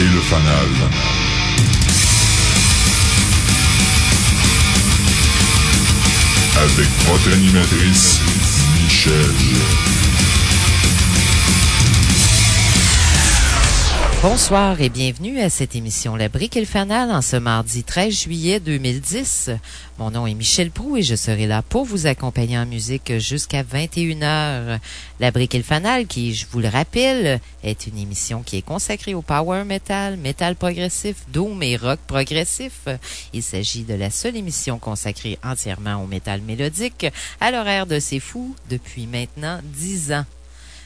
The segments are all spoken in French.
et le fanal. Avec votre animatrice, Michel. Bonsoir et bienvenue à cette émission La Brique et le Fanal en ce mardi 13 juillet 2010. Mon nom est Michel Prou et je serai là pour vous accompagner en musique jusqu'à 21h. La Brique et le Fanal, qui, je vous le rappelle, est une émission qui est consacrée au power metal, metal progressif, doom et rock progressif. Il s'agit de la seule émission consacrée entièrement au métal mélodique à l'horaire de C'est Fou depuis maintenant 10 ans.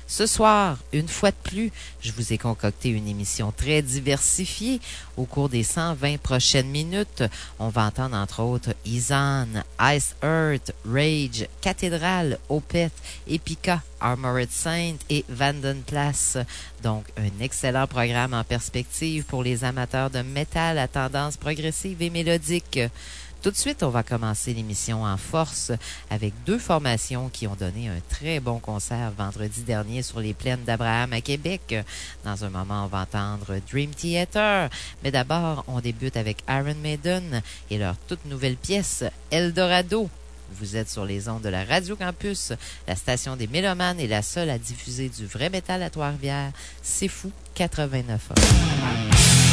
Ce soir, une fois de plus, je vous ai concocté une émission très diversifiée. Au cours des 120 prochaines minutes, on va entendre entre autres Izan, Ice Earth, Rage, Cathédrale, Opeth, Epica, Armored Saint et Vandenplas. Donc, un excellent programme en perspective pour les amateurs de métal à tendance progressive et mélodique. Tout de suite, on va commencer l'émission en force avec deux formations qui ont donné un très bon concert vendredi dernier sur les plaines d'Abraham à Québec. Dans un moment, on va entendre Dream Theater. Mais d'abord, on débute avec Iron Maiden et leur toute nouvelle pièce, Eldorado. Vous êtes sur les ondes de la Radio Campus, la station des Mélomanes et la seule à diffuser du vrai métal à Trois-Rivières. C'est fou, 89 heures.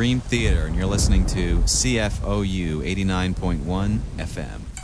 Dream Theater, and you're listening to CFOU 89.1 FM.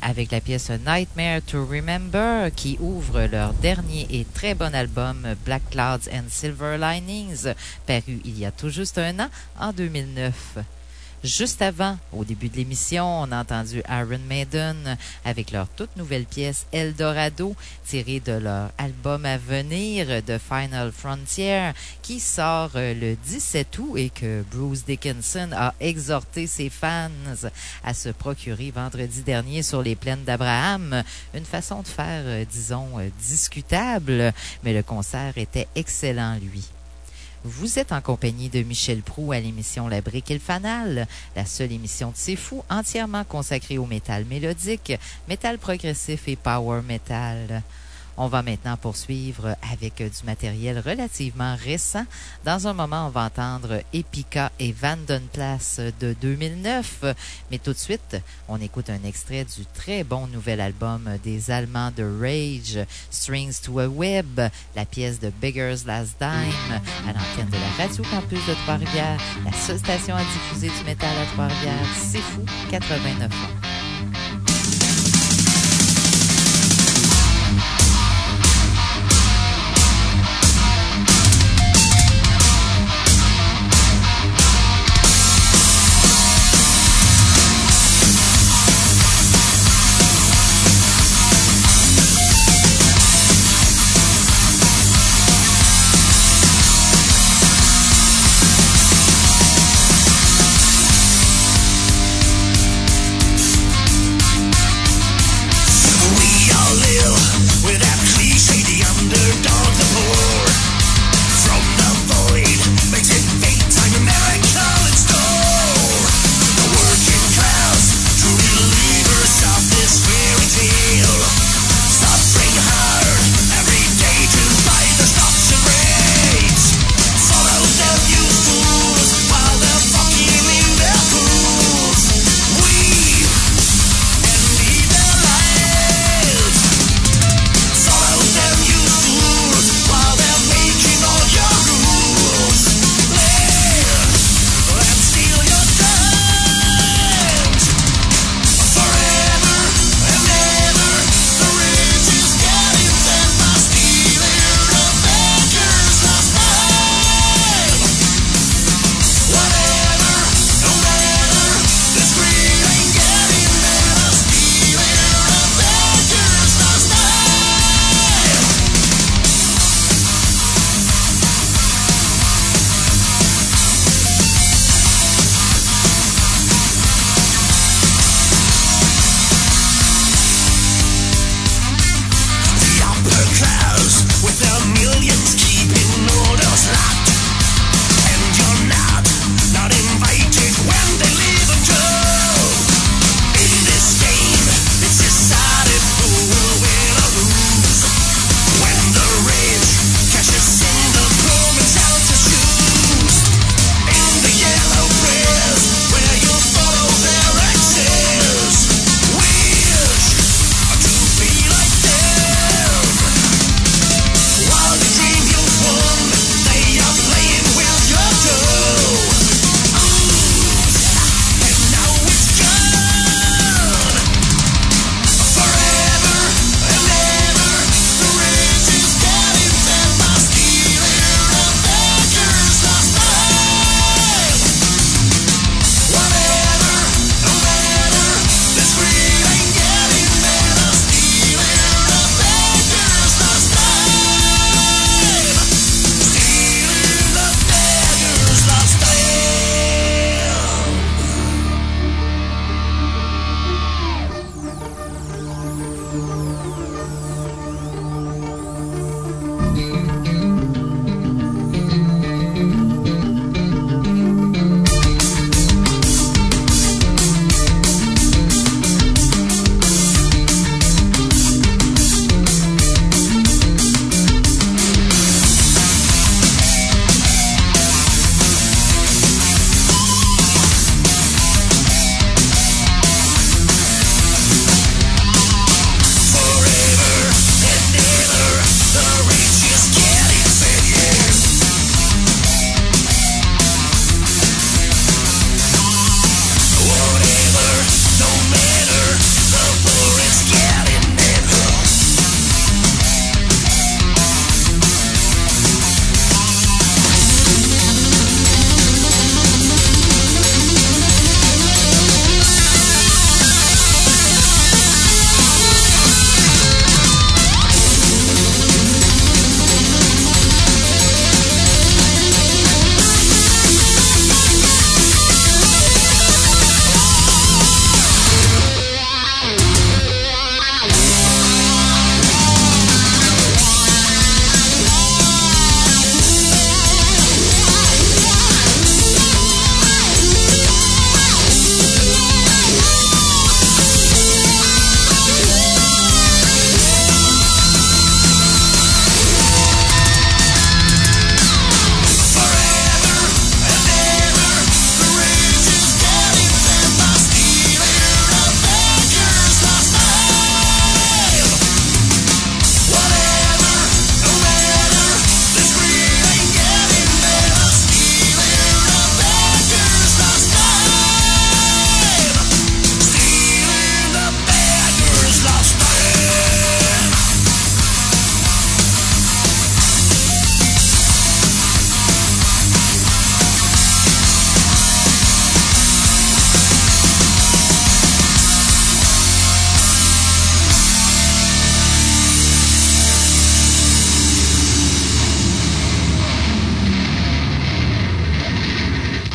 Avec la pièce Nightmare to Remember qui ouvre leur dernier et très bon album Black Clouds and Silver Linings paru il y a tout juste un an en 2009. Juste avant, au début de l'émission, on a entendu Iron Maiden avec leur toute nouvelle pièce Eldorado, tirée de leur album à venir The Final Frontier, qui sort euh, le 17 août et que Bruce Dickinson a exhorté ses fans à se procurer vendredi dernier sur les plaines d'Abraham. Une façon de faire, euh, disons, euh, discutable, mais le concert était excellent, lui. Vous êtes en compagnie de Michel Prou à l'émission La Brique et le Fanal, la seule émission de C'est Fou entièrement consacrée au métal mélodique, métal progressif et power metal. On va maintenant poursuivre avec du matériel relativement récent. Dans un moment, on va entendre Epica et Vandenplas de 2009. Mais tout de suite, on écoute un extrait du très bon nouvel album des Allemands de Rage, Strings to a Web, la pièce de Beggar's Last Dime, à l'antenne de la Radio Campus de Trois-Rivières, la seule station à diffuser du métal à Trois-Rivières. C'est fou, 89 ans.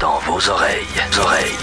Dans vos oreilles, oreilles.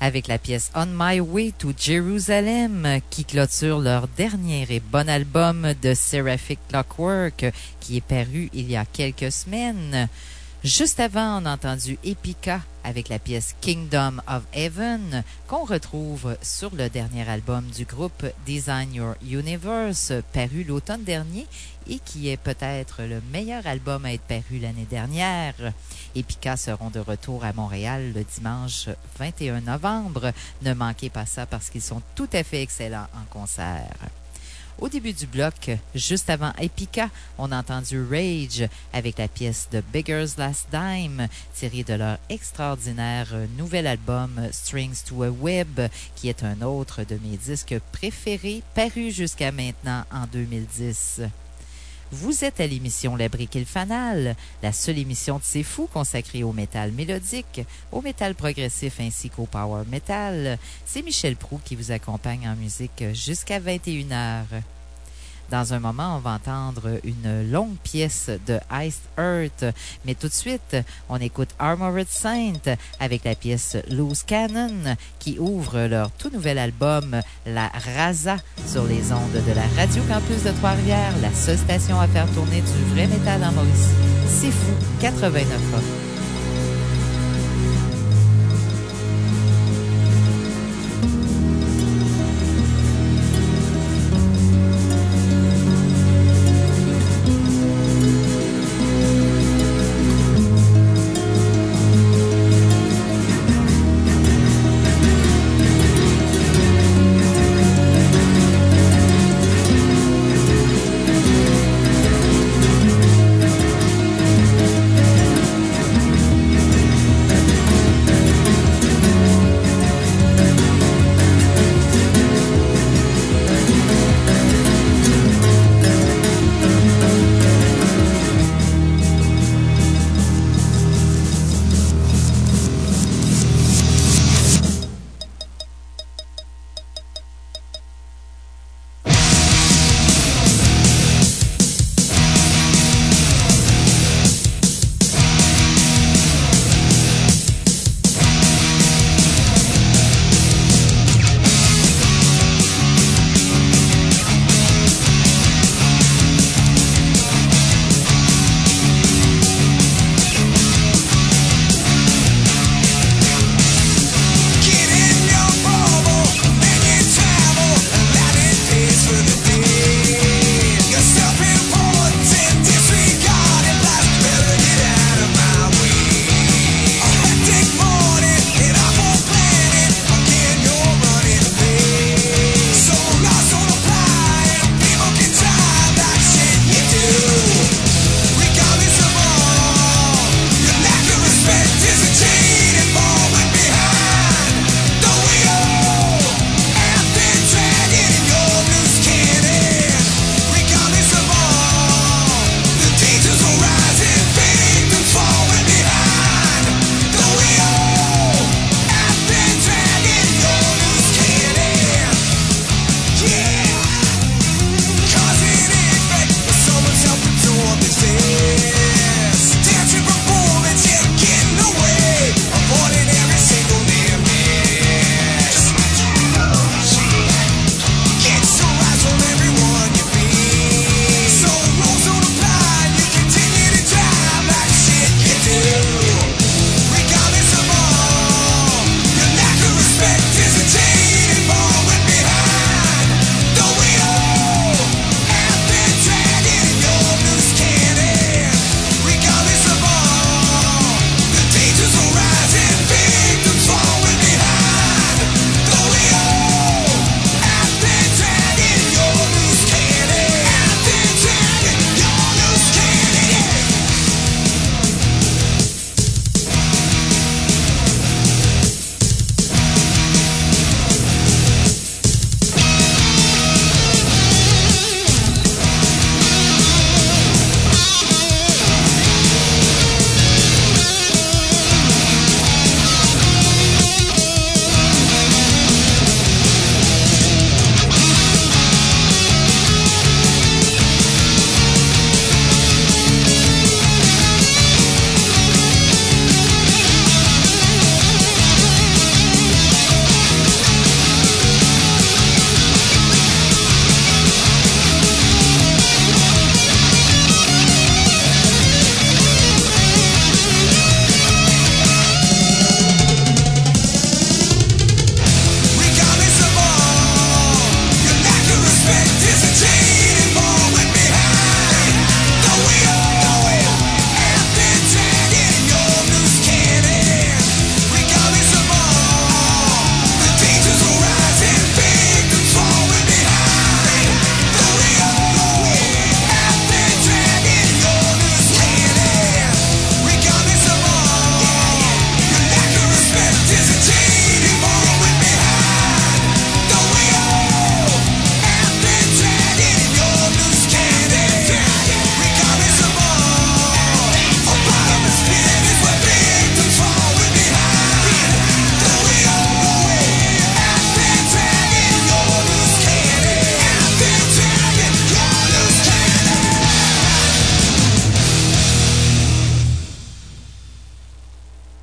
Avec la pièce On My Way to Jerusalem qui clôture leur dernier et bon album de Seraphic Clockwork qui est paru il y a quelques semaines. Juste avant, on a entendu Epica avec la pièce Kingdom of Heaven qu'on retrouve sur le dernier album du groupe Design Your Universe paru l'automne dernier et qui est peut-être le meilleur album à être paru l'année dernière. Epica seront de retour à Montréal le dimanche 21 novembre. Ne manquez pas ça parce qu'ils sont tout à fait excellents en concert. Au début du bloc, juste avant Epica, on a entendu Rage avec la pièce The Beggar's Last Dime, tirée de leur extraordinaire nouvel album Strings to a Web, qui est un autre de mes disques préférés, paru jusqu'à maintenant en 2010. Vous êtes à l'émission La Brique et le Fanal, la seule émission de C'est Fou consacrée au métal mélodique, au métal progressif ainsi qu'au power metal. C'est Michel Prou qui vous accompagne en musique jusqu'à 21h. Dans un moment, on va entendre une longue pièce de Iced Earth, mais tout de suite, on écoute Armored Saint avec la pièce Loose Cannon qui ouvre leur tout nouvel album La Raza sur les ondes de la Radio Campus de Trois-Rivières, la seule station à faire tourner du vrai métal en Mauricie. C'est fou, 89 ans.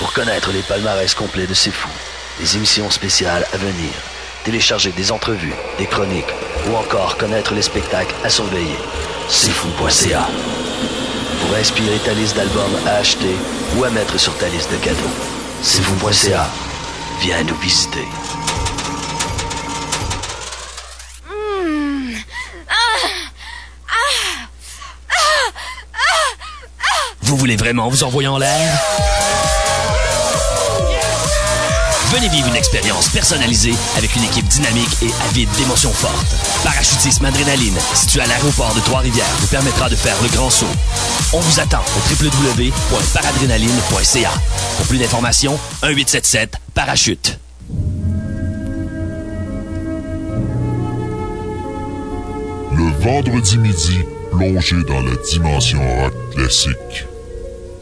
Pour connaître les palmarès complets de C'est Fou, les émissions spéciales à venir, télécharger des entrevues, des chroniques ou encore connaître les spectacles à surveiller, c'est fou.ca. Pour inspirer ta liste d'albums à acheter ou à mettre sur ta liste de cadeaux, c'est fou.ca. Viens nous visiter. Vous voulez vraiment vous envoyer en l'air? Venez vivre une expérience personnalisée avec une équipe dynamique et avide d'émotions fortes. Parachutisme Adrénaline, situé à l'aéroport de Trois-Rivières, vous permettra de faire le grand saut. On vous attend au www.paradrénaline.ca. Pour plus d'informations, 1877 Parachute. Le vendredi midi, plongé dans la dimension rock classique.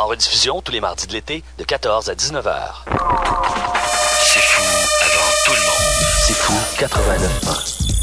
En rediffusion tous les mardis de l'été de 14 à 19h. C'est fou avant tout le monde. C'est fou 89.1.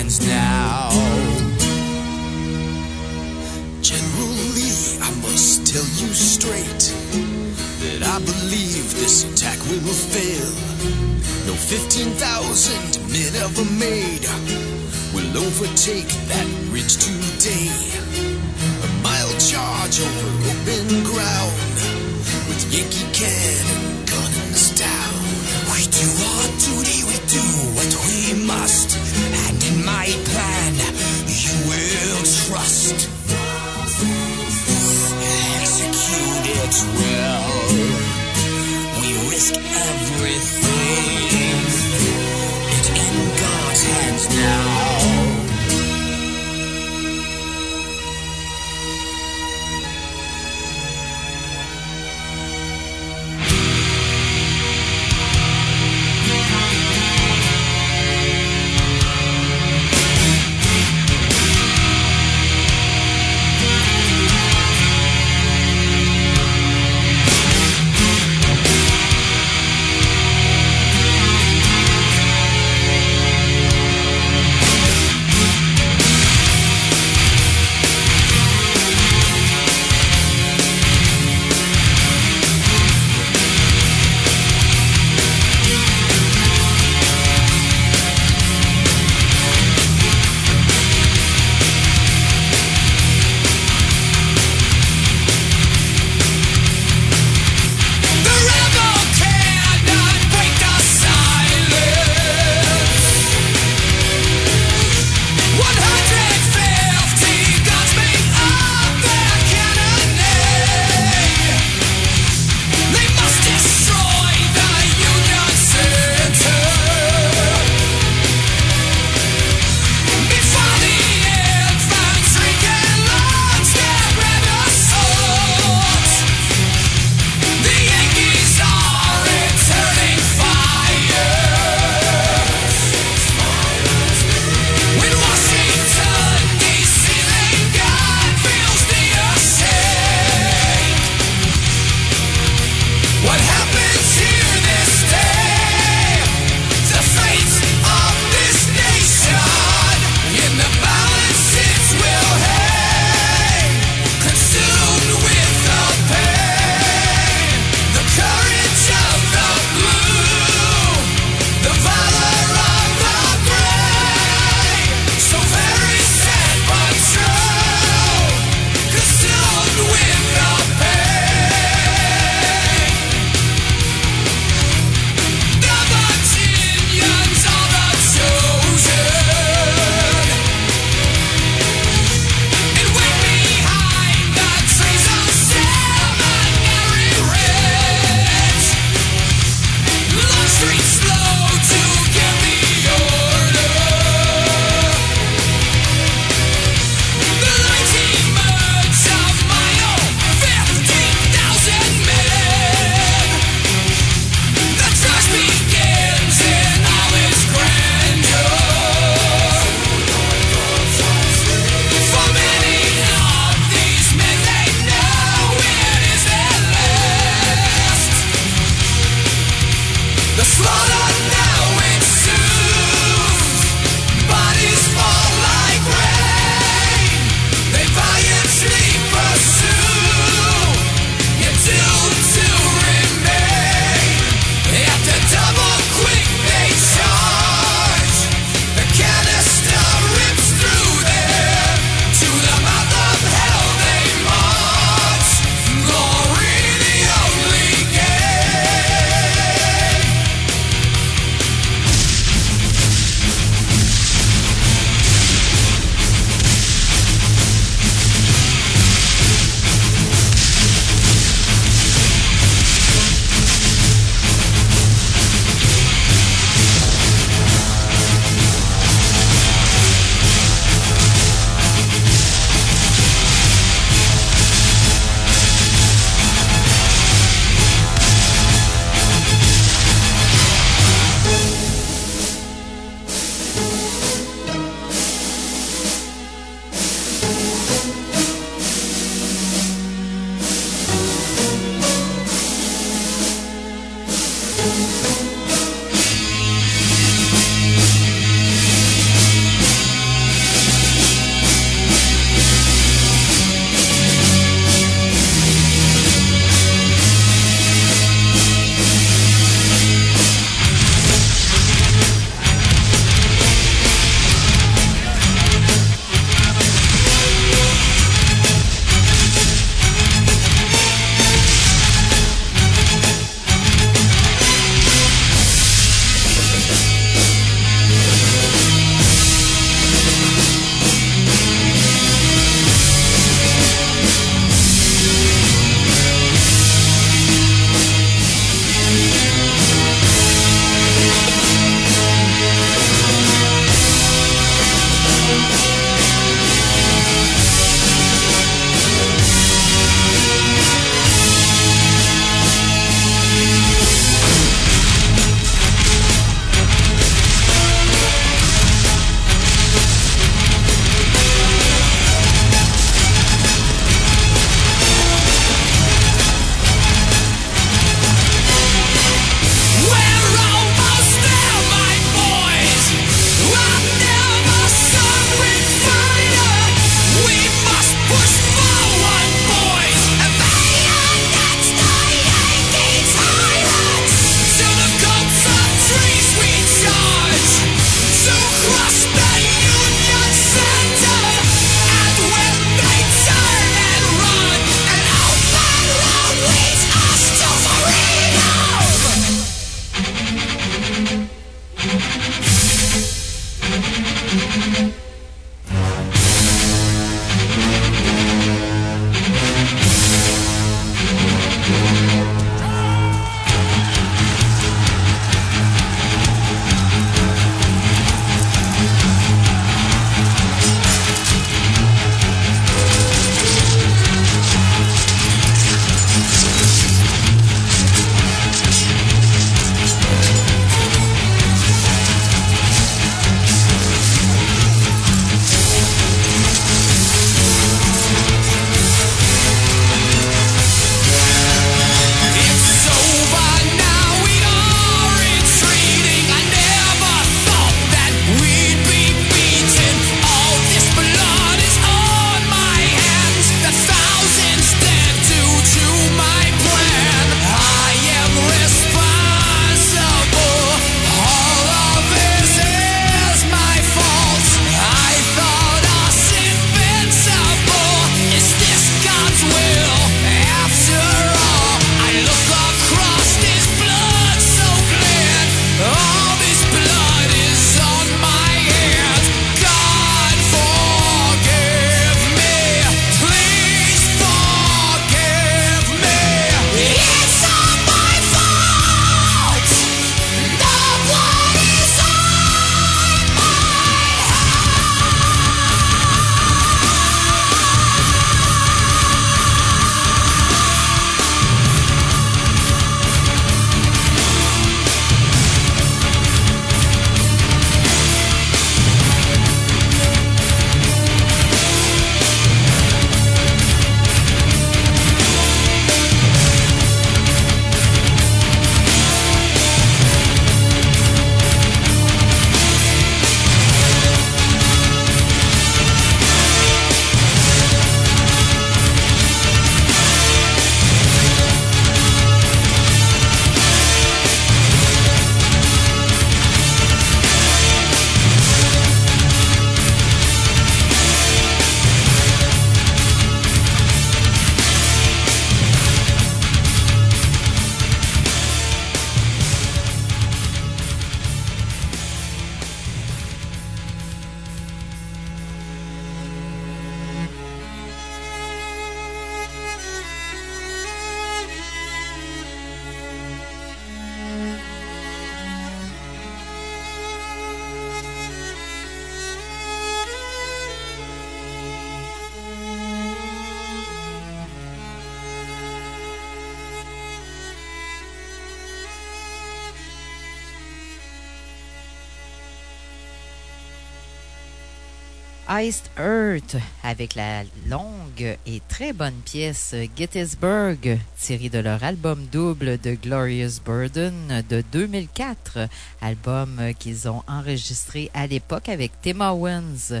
Earth avec la longue et très bonne pièce Gettysburg tirée de leur album double de Glorious Burden de 2004, album qu'ils ont enregistré à l'époque avec Tim Owens.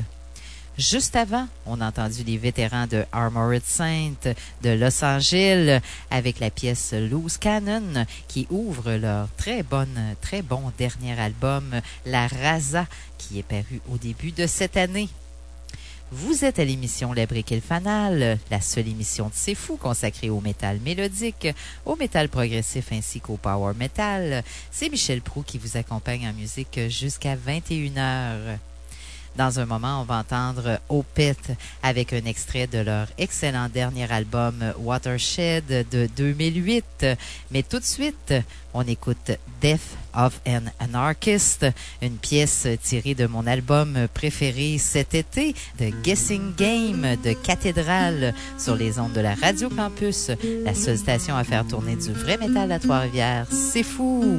Juste avant, on a entendu les vétérans de Armored Saint de Los Angeles avec la pièce Loose Cannon qui ouvre leur très bonne, très bon dernier album, La Raza, qui est paru au début de cette année. Vous êtes à l'émission La Brique et le Fanal, la seule émission de C'est Fou consacrée au métal mélodique, au métal progressif ainsi qu'au power metal. C'est Michel Prou qui vous accompagne en musique jusqu'à 21h. Dans un moment, on va entendre Opeth avec un extrait de leur excellent dernier album Watershed de 2008. Mais tout de suite, on écoute Death of an Anarchist, une pièce tirée de mon album préféré cet été, The Guessing Game de Cathédrale sur les ondes de la Radio Campus, la seule station à faire tourner du vrai métal à Trois-Rivières. C'est fou!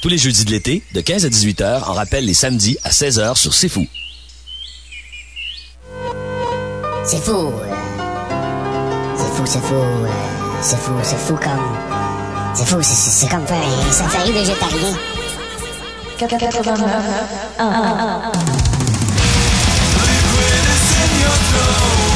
Tous les jeudis de l'été, de 15 à 18 heures, en rappel les samedis à 16 heures sur C'est Fou. C'est fou. C'est fou, c'est fou. C'est fou, c'est fou comme. C'est fou, c'est- comme faire un safari végétarien. 89. Ignorance, hell,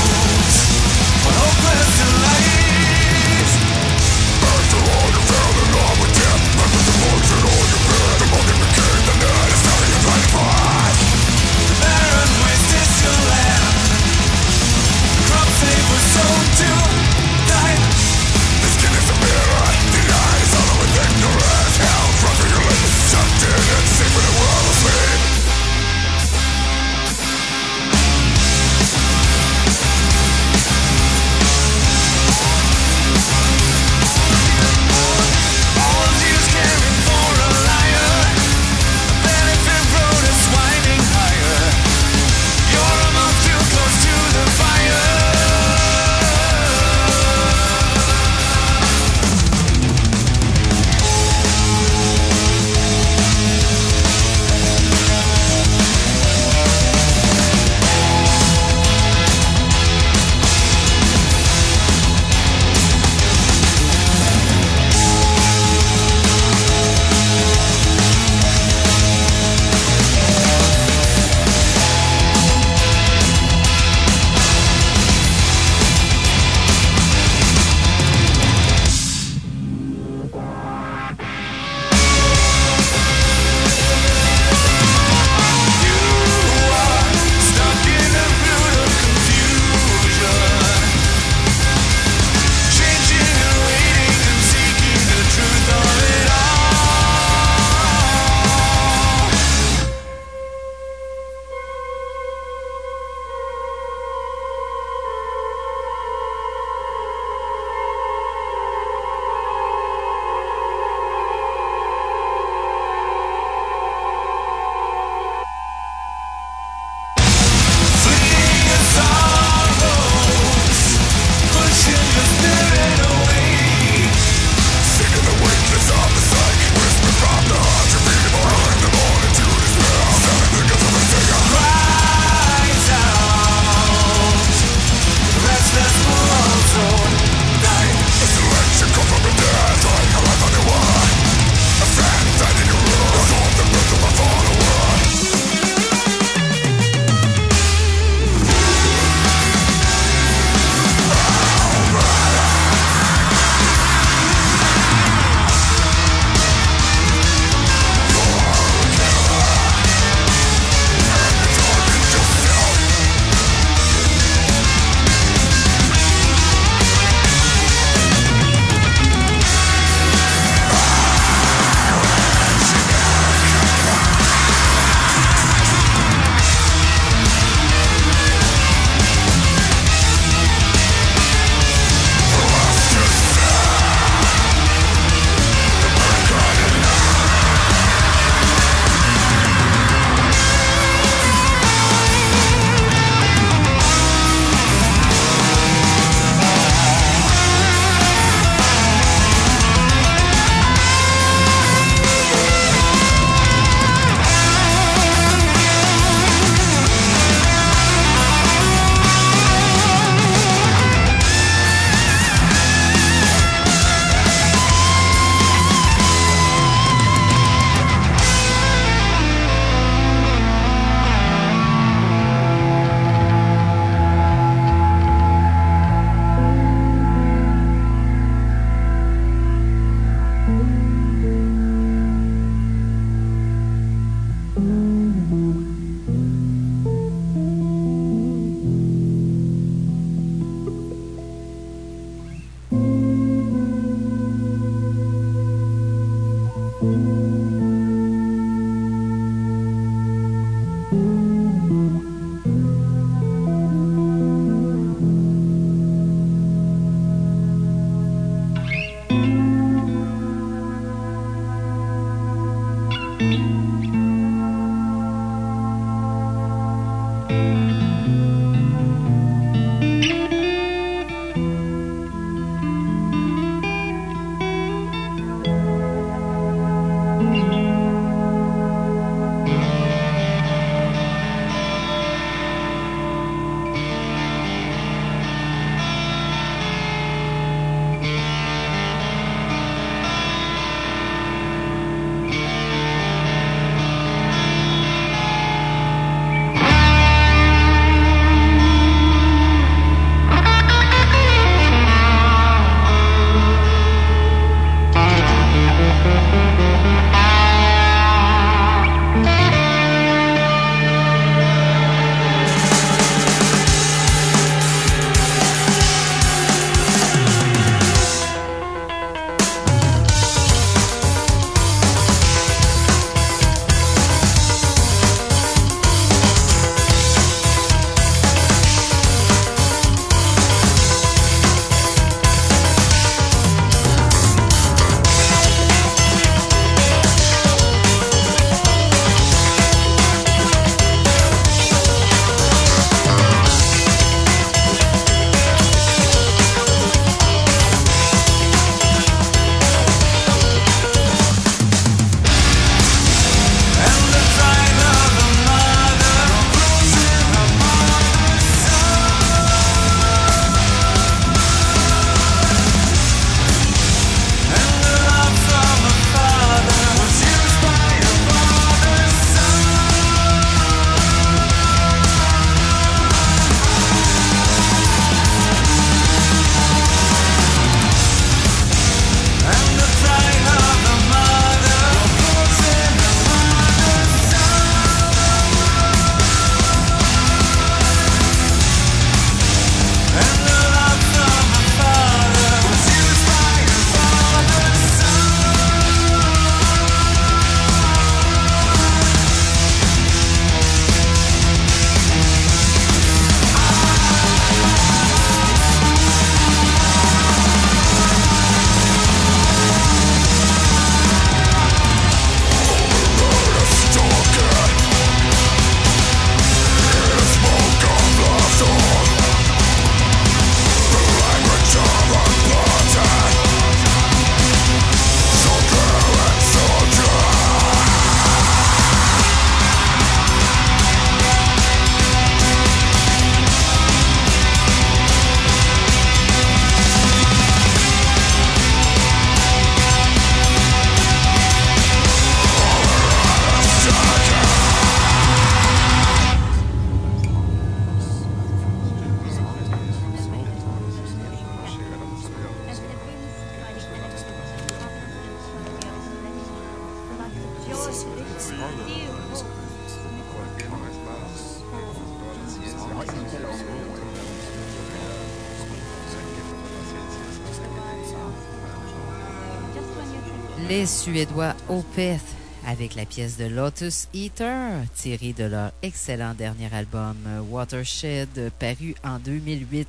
Les Suédois Opeth avec la pièce de Lotus Eater tirée de leur excellent dernier album Watershed paru en 2008.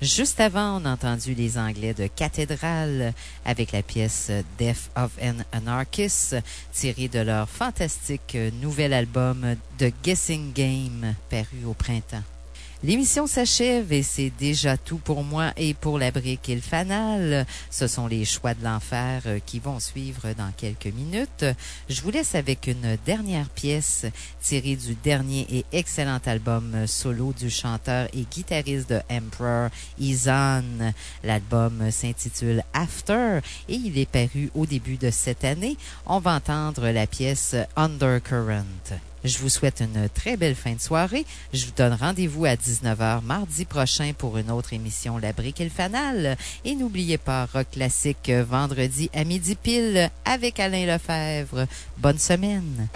Juste avant, on a entendu les Anglais de Cathédrale avec la pièce Death of an Anarchist, tirée de leur fantastique nouvel album The Guessing Game, paru au printemps. L'émission s'achève et c'est déjà tout pour moi et pour la brique et le fanal. Ce sont les choix de l'enfer euh, qui vont suivre dans quelques minutes. Je vous laisse avec une dernière pièce tirée du dernier et excellent album solo du chanteur et guitariste de Emperor, Izan. L'album s'intitule After et il est paru au début de cette année. On va entendre la pièce Undercurrent. Je vous souhaite une très belle fin de soirée. Je vous donne rendez-vous à 19h mardi prochain pour une autre émission La Brique et le Fanal. Et n'oubliez pas Rock Classique vendredi à midi pile avec Alain Lefebvre. Bonne semaine.